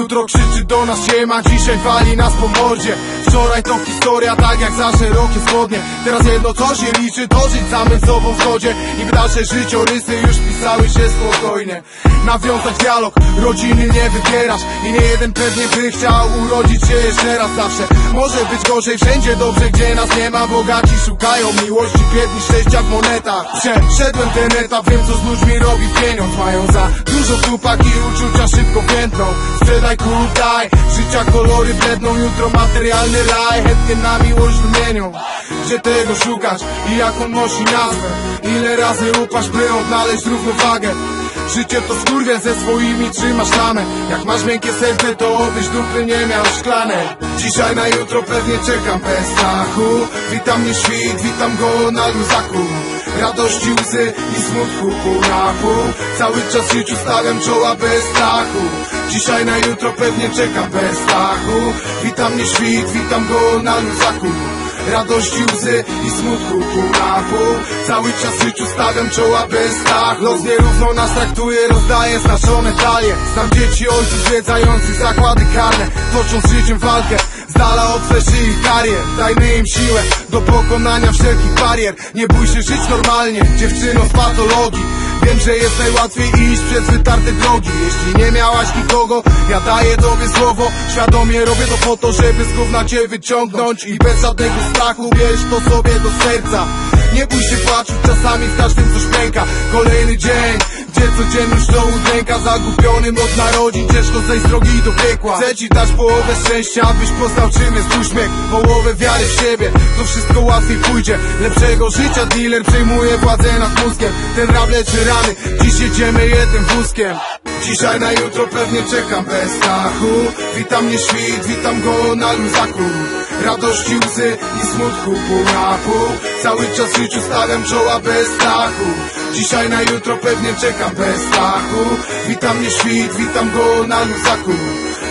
Jutro krzyczy do nas siema, dzisiaj wali nas po mordzie Wczoraj to historia, tak jak za szerokie spodnie Teraz jedno co się liczy, to żyć samym sobą w zgodzie. Niby dalsze życiorysy już pisały się spokojnie. Nawiązać dialog, rodziny nie wybierasz. I nie jeden pewnie by chciał urodzić się jeszcze raz zawsze. Może być gorzej wszędzie dobrze, gdzie nas nie ma. Bogaci szukają miłości, biedni szczęścia w monetach. Przeszedłem ten etap, wiem co z ludźmi robi pieniądz. Mają za dużo tupak i uczucia szybko piętną. Sprzedaj, kup, daj, życia kolory bledną Jutro materialny raj, chętnie na miłość wymienią Gdzie tego szukać i jak on nosi nazwę? Ile razy upaść, by odnaleźć równowagę? Życie to skurwiel ze swoimi trzymasz tamę Jak masz miękkie serce to obyś dupy nie miał szklanej Dzisiaj na jutro pewnie czekam bez strachu. Witam mnie świt, witam go na luzaku Radości, łzy i smutku pół na pół Cały czas życiu stawiam czoła bez strachu. Dzisiaj na jutro pewnie czekam bez strachu. Witam mnie świt, witam go na luzaku. Radości, łzy i smutku pół na pół Cały czas życiu stawiam czoła bez strach Los nierówno nas traktuje, rozdaje znaczone talie. Znam dzieci ojców zwiedzających zakłady karne. Toczą z życiem walkę dala od karier. Dajmy im siłę do pokonania wszelkich barier. Nie bój się żyć normalnie, dziewczyno z patologii. Wiem, że jest najłatwiej iść przez wytarte drogi. Jeśli nie miałaś nikogo, ja daję tobie słowo. Świadomie robię to po to, żeby z gówna cię wyciągnąć. I bez żadnego strachu bierz to sobie do serca. Nie bój się płaczu, czasami w każdym coś pęka. Kolejny dzień, codzienność to udręka Zagubionym od narodzin, ciężko zejść z drogi do piekła. Chcę ci dać połowę szczęścia, abyś poznał czym jest uśmiech Połowę wiary w siebie, to wszystko łatwiej pójdzie Lepszego życia dealer przejmuje władzę nad mózgiem. Ten rap leczy rany, dziś jedziemy jednym wózkiem. Dzisiaj na jutro pewnie czekam bez strachu. Witam mnie świt, witam go na luzaku. Radości, łzy i smutku pół na pół Cały czas życiu stawiam czoła bez strachu Dzisiaj na jutro pewnie czekam bez strachu Witam mnie świt, witam go na luzaku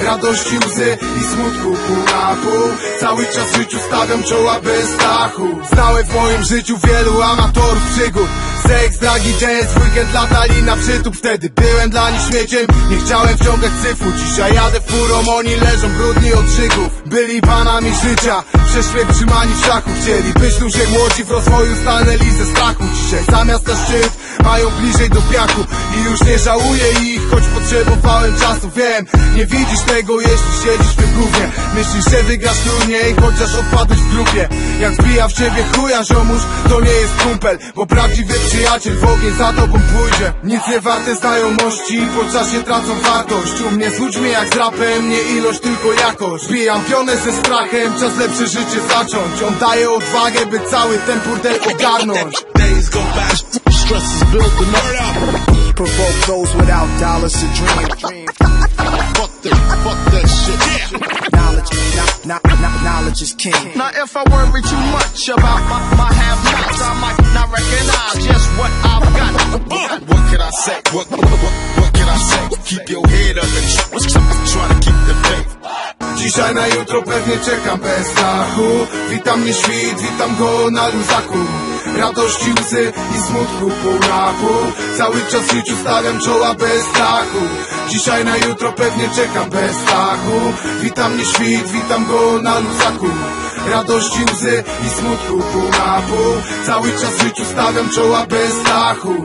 Radości, łzy i smutku pół na pół Cały czas życiu stawiam czoła bez strachu Znałem w moim życiu wielu amatorów przygód. Seks, dragi, jazz, weekend latali na przytup Wtedy byłem dla nich śmieciem, nie chciałem wciągać cyfru Dzisiaj jadę furą, oni leżą brudni od żygów. Byli panami życia, przeświet trzymani w szachu Chcieli być ludzie młodzi w rozwoju, stanęli ze strachu. Dzisiaj zamiast na szczyt, mają bliżej do piachu. I już nie żałuję ich, choć potrzebowałem czasu. Wiem, nie widzisz tego, jeśli siedzisz w tym gównie Myślisz, że wygrasz turniej, chociaż odpadłeś w grupie. Jak wbija w ciebie chuja ziomuś, to nie jest kumpel Bo prawdziwy przyjaciel w ogień za tobą pójdzie. Nic nie warte znajomości, po czasie tracą wartość. U mnie z ludźmi jak z rapem, nie ilość, tylko jakość. Bijam pionę ze strachem, czas lepsze życie zacząć. On daje odwagę, by cały ten burdel ogarnąć. Days go fast, stress is building up. Provoke those without dollars to dream. Fuck that, fuck that shit. Yeah. Knowledge, not, not, not, knowledge is king. Now if I worry too much about my, my have-nots, Dzisiaj na jutro pewnie czekam bez strachu Witam mnie świt, witam go na luzaku. Radości, łzy i smutku pół pół Cały czas w życiu stawiam czoła bez strachu Dzisiaj na jutro pewnie czekam bez strachu Witam mnie świt, witam go na luzaku. Radości, łzy i smutku pół pół Cały czas w życiu stawiam czoła bez strachu